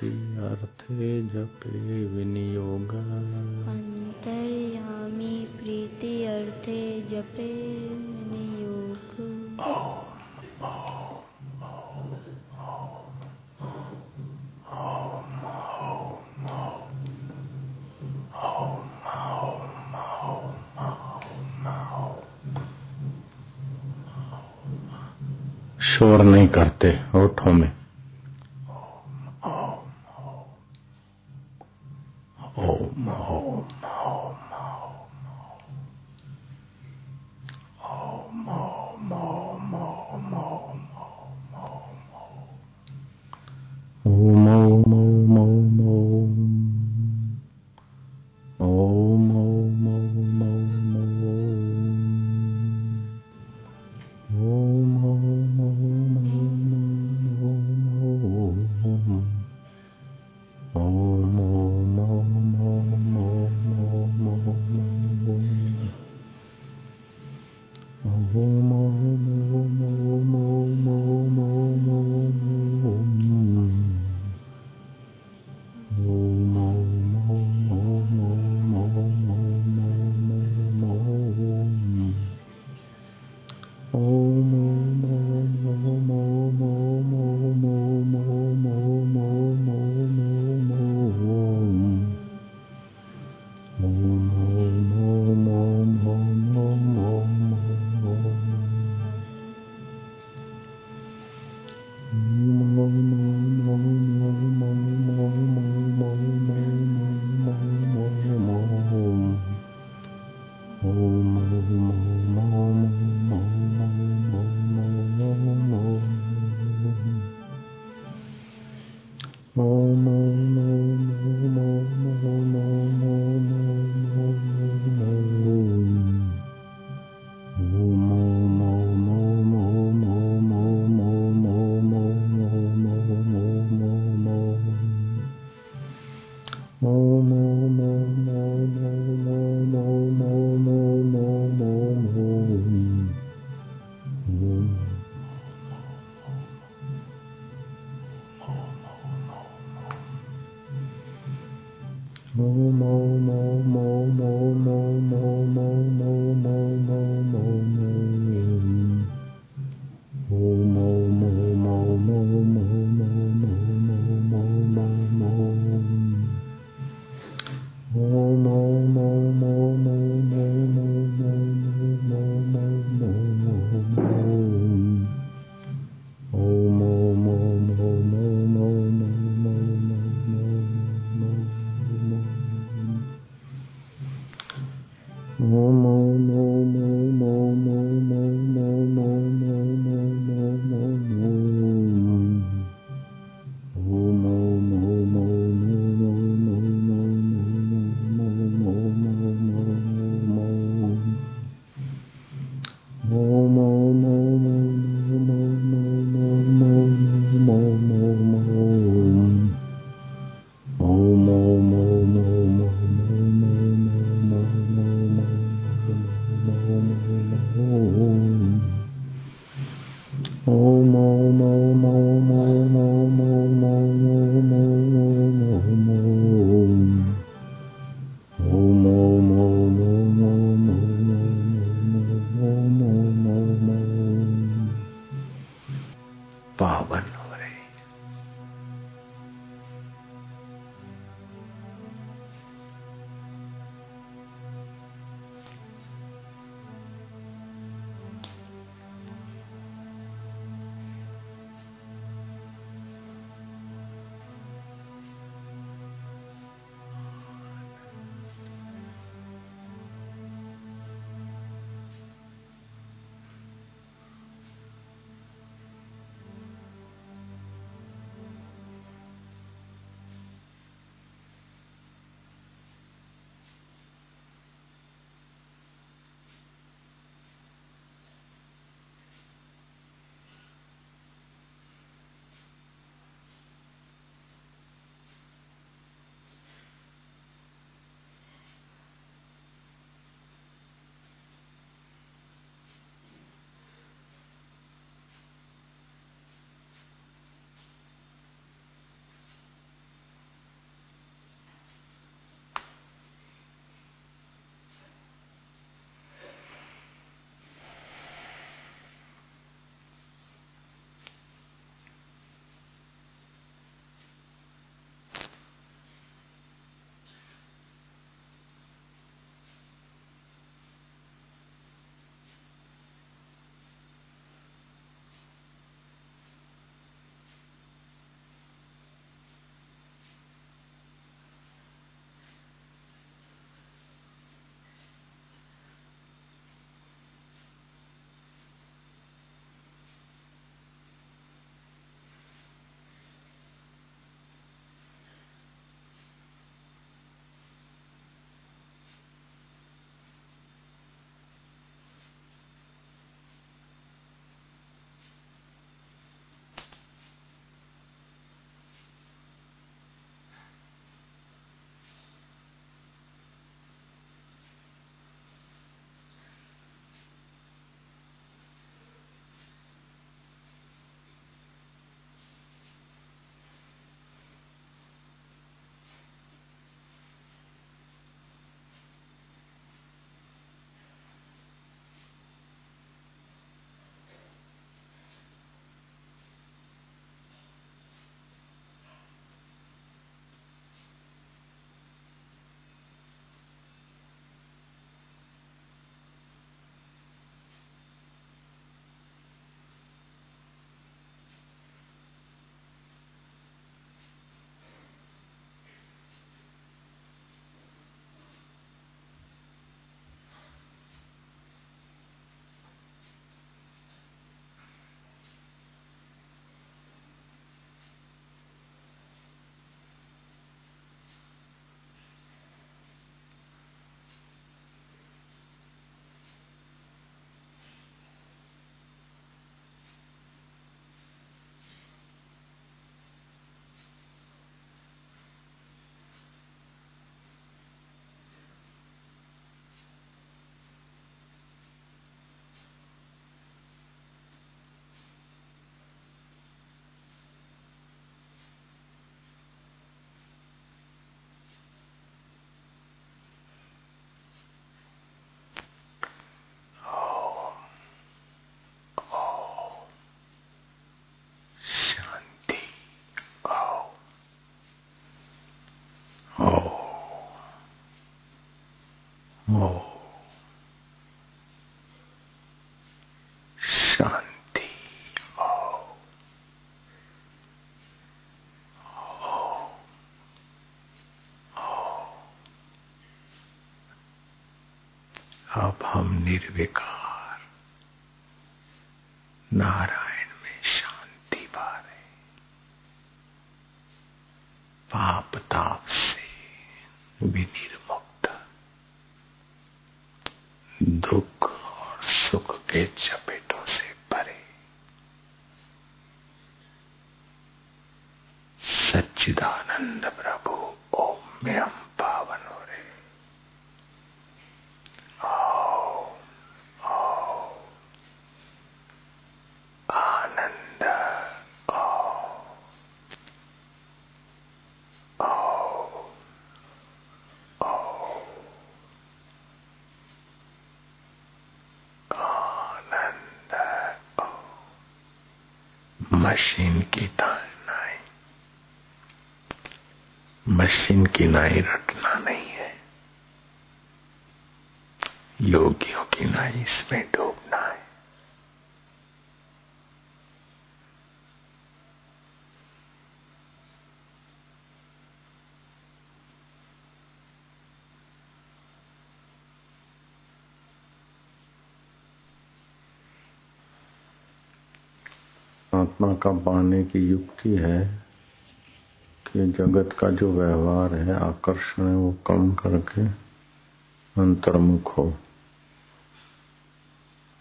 प्रीति अर्थे जपे विनियोग। अंतर्यामी प्रीति अर्थे जपे विनियोग। शोर नहीं करते होठों में। Om 某某某 अब हम निर्विकार। नारायण में शांति पा रहे पाप ताप से दुख और सुख के चपेटों से परे सच्चिदानंद प्रभु ओम में हम पावन हो रहे ओम, ओम, आनंद ओम, ओम, ओम, आनंद ओम। मशीन की नाई। मशीन की नाई रटना नहीं है। योगियों की नाई इसमें डूबना आत्मा का पाने की युक्ति है कि जगत का जो व्यवहार है, आकर्षण है, वो कम करके अंतर्मुख हो।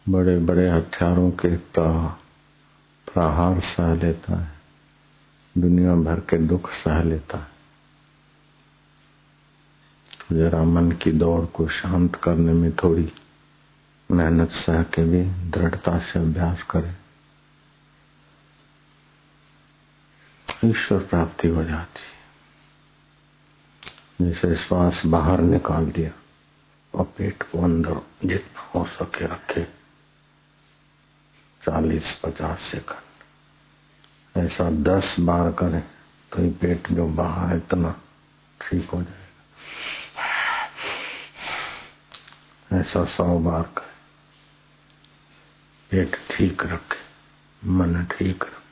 बड़े बड़े हथियारों के प्रहार सह लेता है। दुनिया भर के दुख सह लेता है। तो जरा मन की दौड़ को शांत करने में थोड़ी मेहनत सह के भी दृढ़ता से अभ्यास करें। ईश्वर प्राप्ति हो जाती है। जैसे श्वास बाहर निकाल दिया, और पेट को अंदर जितना हो सके रखे। चालीस पचास सेकंड। ऐसा दस बार करें तो ये पेट जो बाहर है, इतना ठीक हो जाएगा। ऐसा सौ बार करें। पेट ठीक रखे, मन ठीक रखे।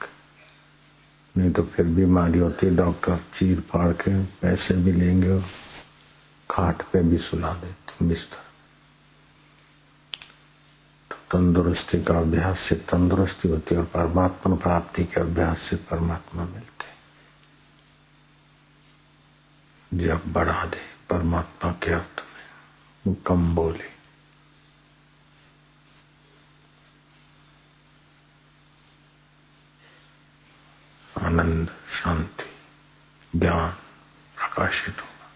नहीं तो फिर बीमारी होती है, डॉक्टर चीर फाड़ के पैसे भी लेंगे और खाट पे भी सुला देते बिस्तर तो तंदुरुस्ती का अभ्यास से तंदुरुस्ती होती है और परमात्मा प्राप्ति के अभ्यास से परमात्मा मिलते जब बढ़ा दे परमात्मा के अर्थ में कम बोले। आनंद शांति, ज्ञान प्रकाशित होगा।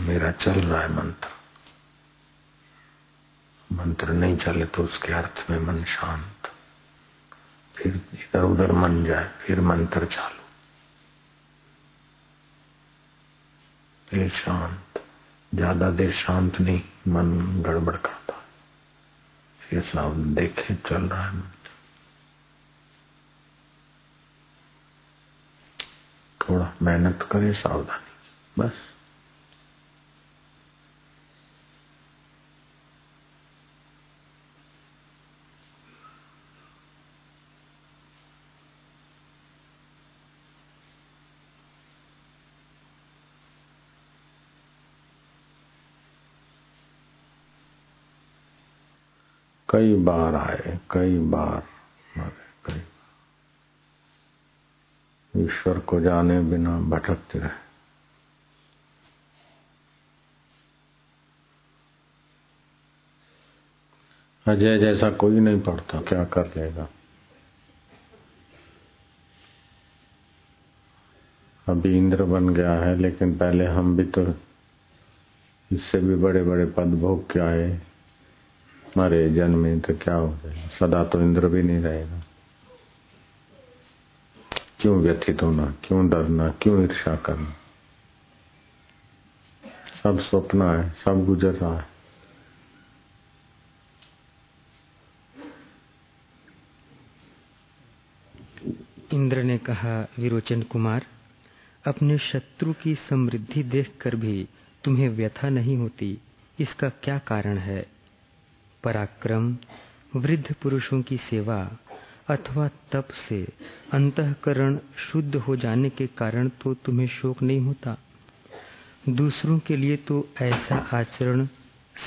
मेरा चल रहा है मंत्र। मंत्र नहीं चले तो उसके अर्थ में मन शांत। फिर इधर उधर मन जाए, फिर मंत्र चालू। फिर शांत, ज़्यादा देर शांत नहीं, मन गड़बड़ करता ये सब देखे चल रहा है थोड़ा मेहनत करे, सावधानी बस। कई बार आए, कई बार मरे, कई ईश्वर को जाने बिना भटकते रहे। अजय जैसा कोई नहीं पढ़ता, क्या कर लेगा? अभी इंद्र बन गया है, लेकिन पहले हम भी तो इससे भी बड़े बड़े पद भोग के आए मरे जन्मे तो क्या हो जाएगा सदा तो इंद्र भी नहीं रहेगा। क्यों व्यथित होना? क्यों डरना? क्यों ईर्षा करना? सब स्वप्न है, सब गुजर रहा है। इंद्र ने कहा, विरोचन कुमार, अपने शत्रु की समृद्धि देखकर भी तुम्हें व्यथा नहीं होती। इसका क्या कारण है? पराक्रम, वृद्ध पुरुषों की सेवा अथवा तप से अंतकरण शुद्ध हो जाने के कारण तो तुम्हें शोक नहीं होता। दूसरों के लिए तो ऐसा आचरण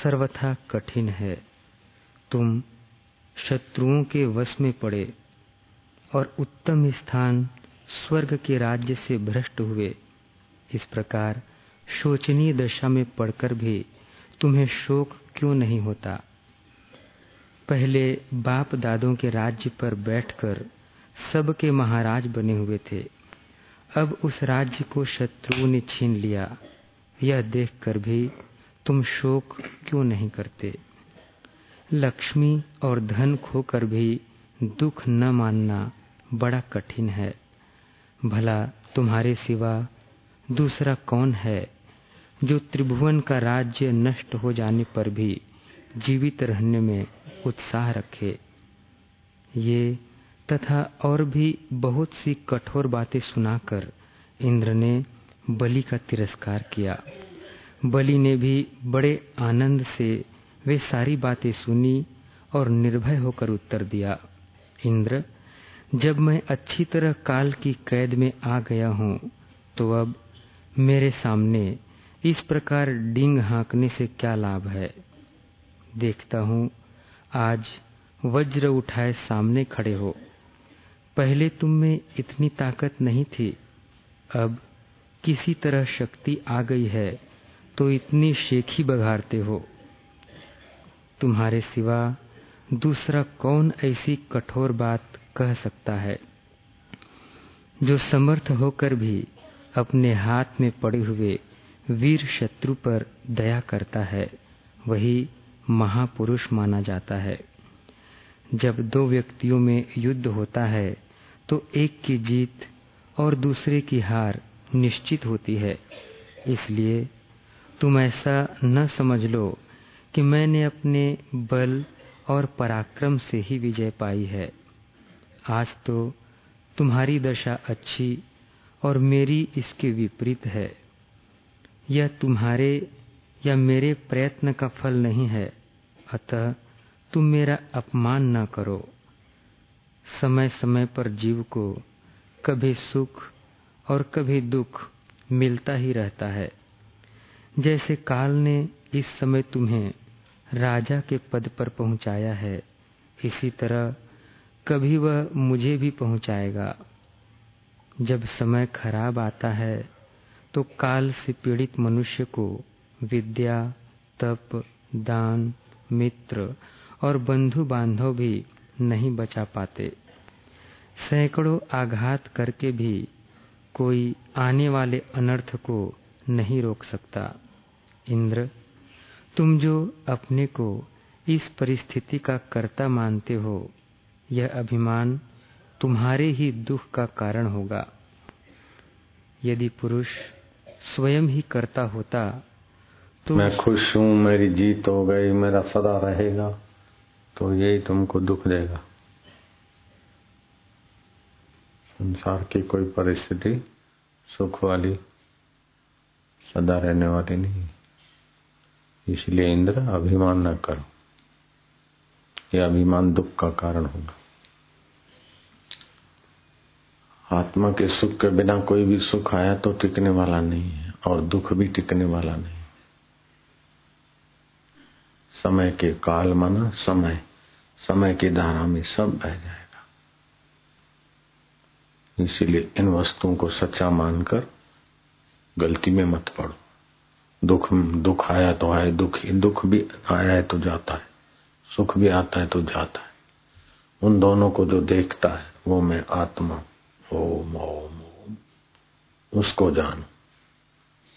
सर्वथा कठिन है। तुम शत्रुओं के वश में पड़े और उत्तम स्थान स्वर्ग के राज्य से भ्रष्ट हुए। इस प्रकार शोचनीय दशा में पड़कर भी तुम्हें शोक क्यों नहीं होता? पहले बाप दादों के राज्य पर बैठकर सबके महाराज बने हुए थे। अब उस राज्य को शत्रुओं ने छीन लिया। यह देखकर भी तुम शोक क्यों नहीं करते? लक्ष्मी और धन खोकर भी दुख न मानना बड़ा कठिन है। भला तुम्हारे सिवा दूसरा कौन है जो त्रिभुवन का राज्य नष्ट हो जाने पर भी जीवित रहने में उत्साह रखे। ये तथा और भी बहुत सी कठोर बातें सुनाकर इंद्र ने बलि का तिरस्कार किया। बलि ने भी बड़े आनंद से वे सारी बातें सुनी और निर्भय होकर उत्तर दिया, इंद्र, जब मैं अच्छी तरह काल की कैद में आ गया हूँ तो अब मेरे सामने इस प्रकार डिंग हाँकने से क्या लाभ है? देखता हूँ आज वज्र उठाए सामने खड़े हो। पहले तुम में इतनी ताकत नहीं थी। अब किसी तरह शक्ति आ गई है तो इतनी शेखी बघारते हो। तुम्हारे सिवा दूसरा कौन ऐसी कठोर बात कह सकता है? जो समर्थ होकर भी अपने हाथ में पड़े हुए वीर शत्रु पर दया करता है, वही महापुरुष माना जाता है। जब दो व्यक्तियों में युद्ध होता है तो एक की जीत और दूसरे की हार निश्चित होती है। इसलिए तुम ऐसा न समझ लो कि मैंने अपने बल और पराक्रम से ही विजय पाई है। आज तो तुम्हारी दशा अच्छी और मेरी इसके विपरीत है। यह तुम्हारे या मेरे प्रयत्न का फल नहीं है। अतः तुम मेरा अपमान न करो। समय समय पर जीव को कभी सुख और कभी दुख मिलता ही रहता है। जैसे काल ने इस समय तुम्हें राजा के पद पर पहुँचाया है, इसी तरह कभी वह मुझे भी पहुंचाएगा। जब समय खराब आता है तो काल से पीड़ित मनुष्य को विद्या, तप, दान मित्र और बंधु बांधव भी नहीं बचा पाते। सैकड़ों आघात करके भी कोई आने वाले अनर्थ को नहीं रोक सकता। इंद्र, तुम जो अपने को इस परिस्थिति का कर्ता मानते हो, यह अभिमान तुम्हारे ही दुख का कारण होगा। यदि पुरुष स्वयं ही करता होता मैं खुश हूँ, मेरी जीत हो गई, मेरा सदा रहेगा तो यही तुमको दुख देगा। संसार की कोई परिस्थिति सुख वाली सदा रहने वाली नहीं। इसलिए इंद्र, अभिमान न करो। यह अभिमान दुख का कारण होगा। आत्मा के सुख के बिना कोई भी सुख आया तो टिकने वाला नहीं है, और दुख भी टिकने वाला नहीं। समय के काल माना समय समय की धारा में सब बह जाएगा। इसीलिए इन वस्तुओं को सच्चा मानकर गलती में मत पड़ो। दुख दुख आया तो आए, दुख दुख भी आया है तो जाता है, सुख भी आता है तो जाता है। उन दोनों को जो देखता है, वो मैं आत्मा ओम ओम ओम, उसको जानो।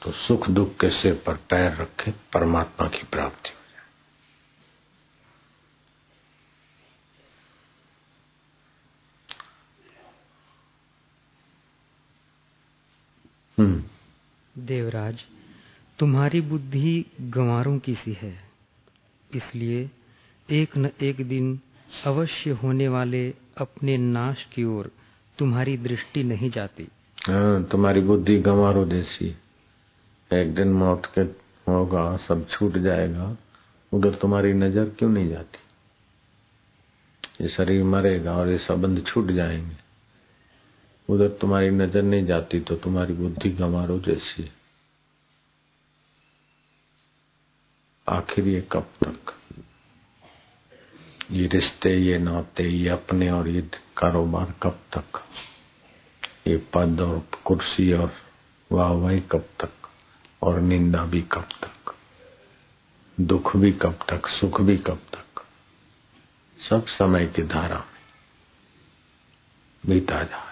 तो सुख दुख के सिर पर पैर रखे, परमात्मा की प्राप्ति हो जाए हम्म। देवराज तुम्हारी बुद्धि गंवारों की सी है। इसलिए एक न एक दिन अवश्य होने वाले अपने नाश की ओर तुम्हारी दृष्टि नहीं जाती। हाँ तुम्हारी बुद्धि गंवारो जैसी। एक दिन मौत के होगा सब छूट जाएगा उधर तुम्हारी नज़र क्यों नहीं जाती? ये शरीर मरेगा और ये संबंध छूट जाएँगे। उधर तुम्हारी नज़र नहीं जाती तो तुम्हारी बुद्धि गंवारो जैसी आखिर ये कब तक? ये रिश्ते, ये नाते, ये अपने और ये कारोबार कब तक? ये पद और कुर्सी और वाह वाही कब तक? और निंदा भी कब तक? दुख भी कब तक? सुख भी कब तक? सब समय की धारा में बीता जा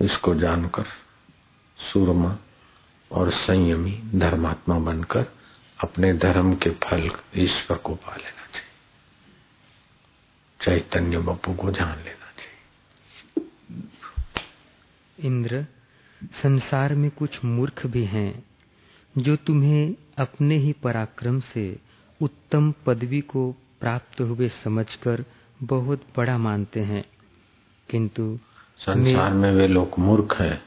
इसको जानकर सूरमा और संयमी धर्मात्मा बनकर अपने धर्म के फल ईश्वर को पा लेना चाहिए। चैतन्य बप्पू को जान लेना चाहिए। इंद्र, संसार में कुछ मूर्ख भी हैं जो तुम्हें अपने ही पराक्रम से उत्तम पदवी को प्राप्त हुए समझकर बहुत बड़ा मानते हैं। किंतु संसार में वे लोग मूर्ख हैं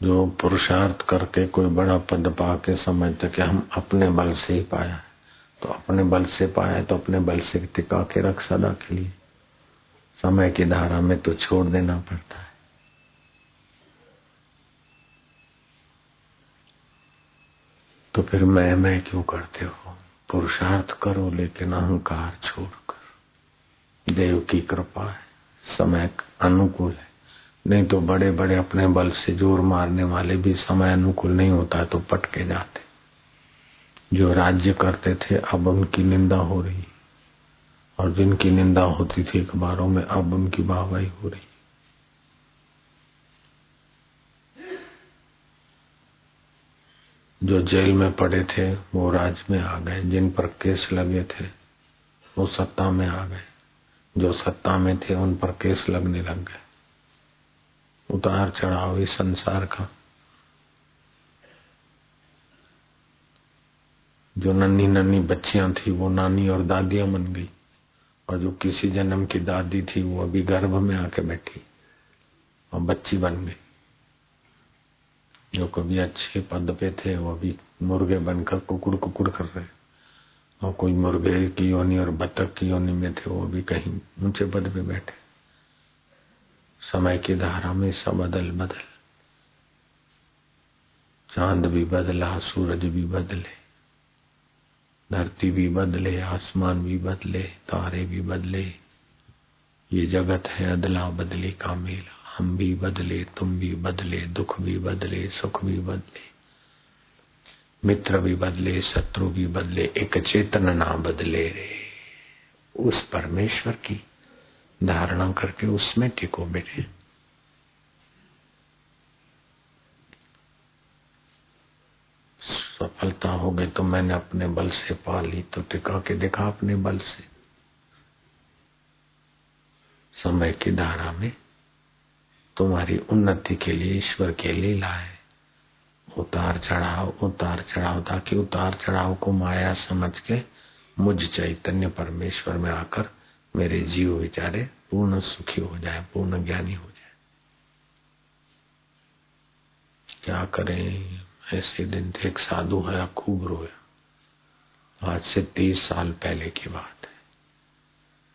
जो पुरुषार्थ करके कोई बड़ा पद पा के समझते कि हम अपने बल से ही पाया है। तो अपने बल से पाया है तो अपने बल से टिका के रख सदा के लिए। समय की धारा में तो छोड़ देना पड़ता है। तो फिर मैं मैं क्यों करते हो? पुरुषार्थ करो लेकिन अहंकार छोड़कर देव की कृपा है समय अनुकूल है। नहीं तो बड़े बड़े अपने बल से ज़ोर मारने वाले भी समय अनुकूल नहीं होता तो पटके जाते। जो राज्य करते थे, अब उनकी निंदा हो रही। और जिनकी निंदा होती थी अखबारों में, अब उनकी वाहवाही हो रही। जो जेल में पड़े थे, वो राज में आ गए। जिन पर केस लगे थे, वो सत्ता में आ गए। जो सत्ता में थे, उन पर केस लगने लग गए। उतार चढ़ाव इस संसार का। जो नन्ही नन्ही बच्चियाँ थी, वो नानी और दादियाँ बन गई और जो किसी जन्म की दादी थी, वो अभी गर्भ में आके बैठी और बच्ची बन गई। जो कभी अच्छे पद पे थे, वो अभी मुर्गे बनकर कुकुड़ कुकुड़ कर रहे और कोई मुर्गे की योनि और बतख की योनि में थे, वो भी कहीं ऊँचे पद पे बैठे। समय की धारा में सब बदल बदल। चाँद भी बदला, सूरज भी बदले, धरती भी बदले, आसमान भी बदले, तारे भी बदले। ये जगत है अदला बदले का मेला। हम भी बदले, तुम भी बदले, दुख भी बदले, सुख भी बदले। मित्र भी बदले, शत्रु भी बदले, एक चेतन ना बदले रे। उस परमेश्वर की धारणा करके उसमें टिको बेटे। सफलता हो गई तो मैंने अपने बल से पा ली तो टिका के देखा अपने बल से। समय की धारा में तुम्हारी उन्नति के लिए ईश्वर के लीला है। उतार चढ़ाव उतार चढ़ाव, ताकि उतार चढ़ाव को माया समझ के मुझ चैतन्य परमेश्वर में आकर मेरे जीव विचारे पूर्ण सुखी हो जाए, पूर्ण ज्ञानी हो जाए। क्या करें? ऐसे दिन थे, एक साधु है खूब रोया। आज से तीस साल पहले की बात है।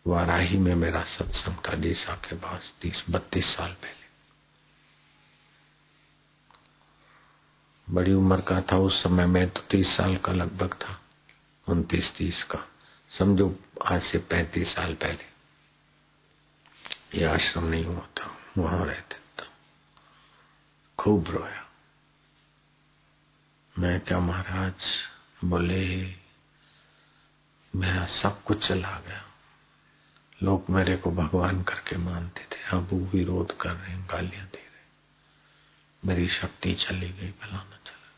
वाराही में मेरा सत्संग था डीसा के पास, तीस, बत्तीस साल पहले। बड़ी उम्र का था, उस समय मैं तो तीस साल का लगभग था, उनतीस, तीस का। समझो आज से पैंतीस साल पहले। ये आश्रम नहीं हुआ था, वहाँ रहते था। खूब रोया। मैं क्या महाराज बोले, मेरा सब कुछ चला गया। लोग मेरे को भगवान करके मानते थे। अब वो विरोध कर रहे हैं, गालियाँ दे रहे मेरी शक्ति चली गई भला न चला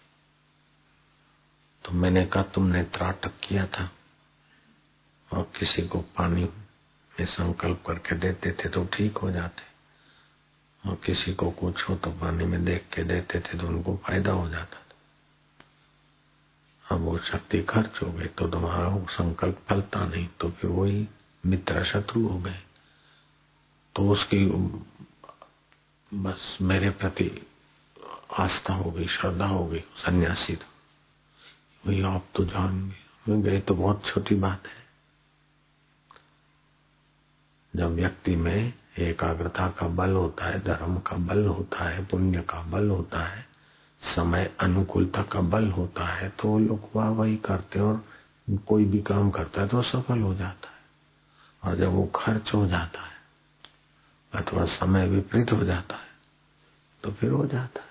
तो मैंने कहा, तुमने त्राटक किया था। और किसी को पानी में संकल्प करके देते थे तो ठीक हो जाते। और किसी को कुछ हो तो पानी में देख के देते थे तो उनको फ़ायदा हो जाता था। अब वो शक्ति खर्च हो गई तो तुम्हारा संकल्प फलता नहीं तो फिर वही मित्र शत्रु हो गए। तो उसकी बस मेरे प्रति आस्था हो गई, श्रद्धा हो गई, सन्यासी तो भैया आप तो जान गए तो बहुत छोटी बात है। जब व्यक्ति में एकाग्रता का बल होता है, धर्म का बल होता है, पुण्य का बल होता है, समय अनुकूलता का बल होता है तो लोग वाह वही करते और कोई भी काम करता है तो सफल हो जाता है। और जब वो खर्च हो जाता है अथवा समय विपरीत हो जाता है तो फिर हो जाता है।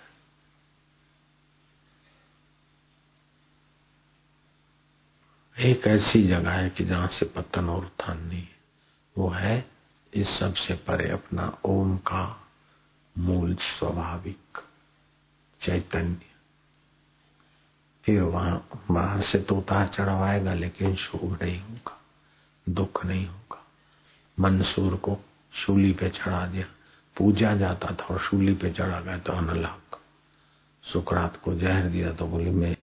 एक ऐसी जगह है कि जहाँ से पतन और उत्थान नहीं वो है इस सबसे परे अपना ओम का मूल स्वाभाविक चैतन्य। फिर वहाँ बाहर से तो उतार चढ़ाव आएगा, लेकिन शोभ नहीं होगा, दुख नहीं होगा। मंसूर को शूली पे चढ़ा दिया। पूजा जाता था और शूली पे चढ़ा गया तो अनलक। सुकरात को जहर दिया तो बोली, मैं